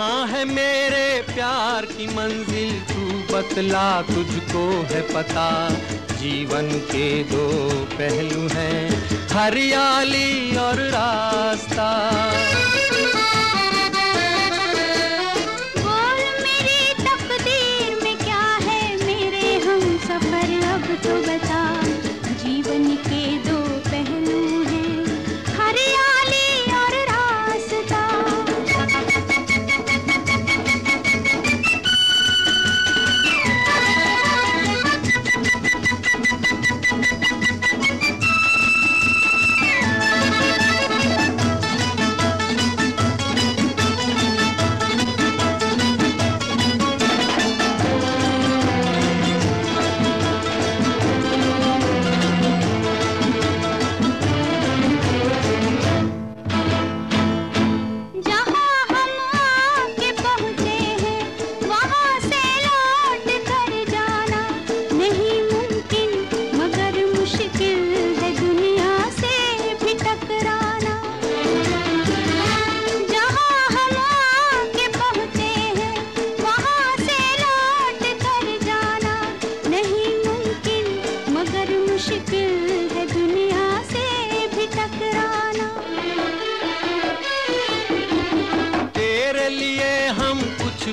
कहाँ है मेरे प्यार की मंजिल, तू बतला तुझको है पता। जीवन के दो पहलू हैं, हरियाली और रास्ता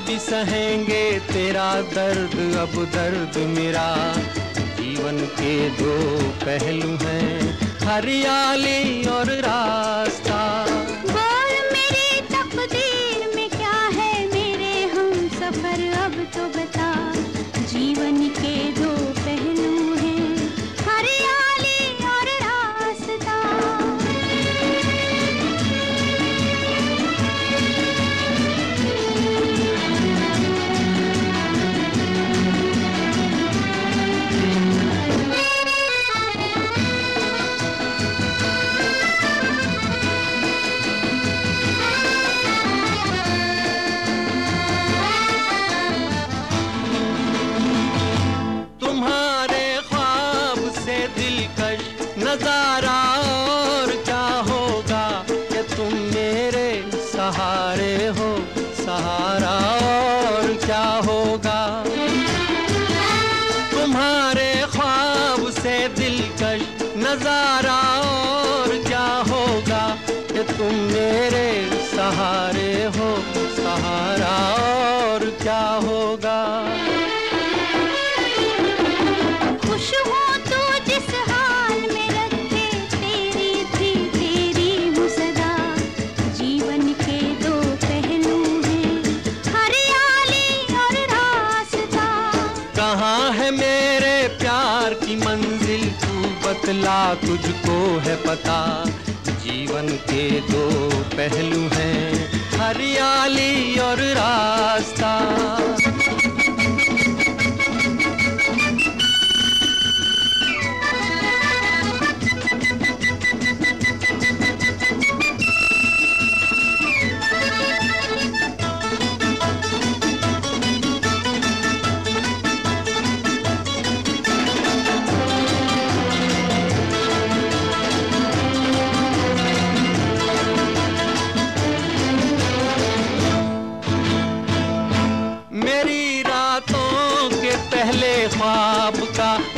भी सहेंगे, तेरा दर्द अब दर्द मेरा। जीवन के दो पहलू हैं, हरियाली और रास्ता। बोल मेरी तकदीर में क्या है मेरे हम सफ़र? अब तो बता नज़ारा और क्या होगा? कि तुम मेरे सहारे हो। सहारा और क्या होगा? तुम्हारे ख्वाब से दिलकश नज़ारा तू तुझको है पता। जीवन के दो पहलू हैं हरियाली और रास्ता।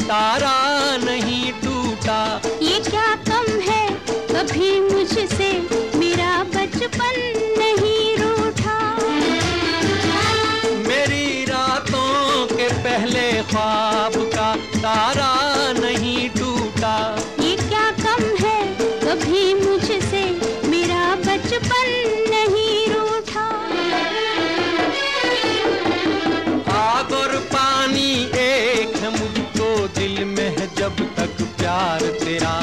तारा नहीं टूटा। ये क्या कम है? कभी मुझसे मेरा बचपन नहीं रूठा। मेरी रातों के पहले ख्वाब का तारा नहीं टूटा। ये क्या कम है? कभी मुझसे मेरा बचपन प्यार तेरा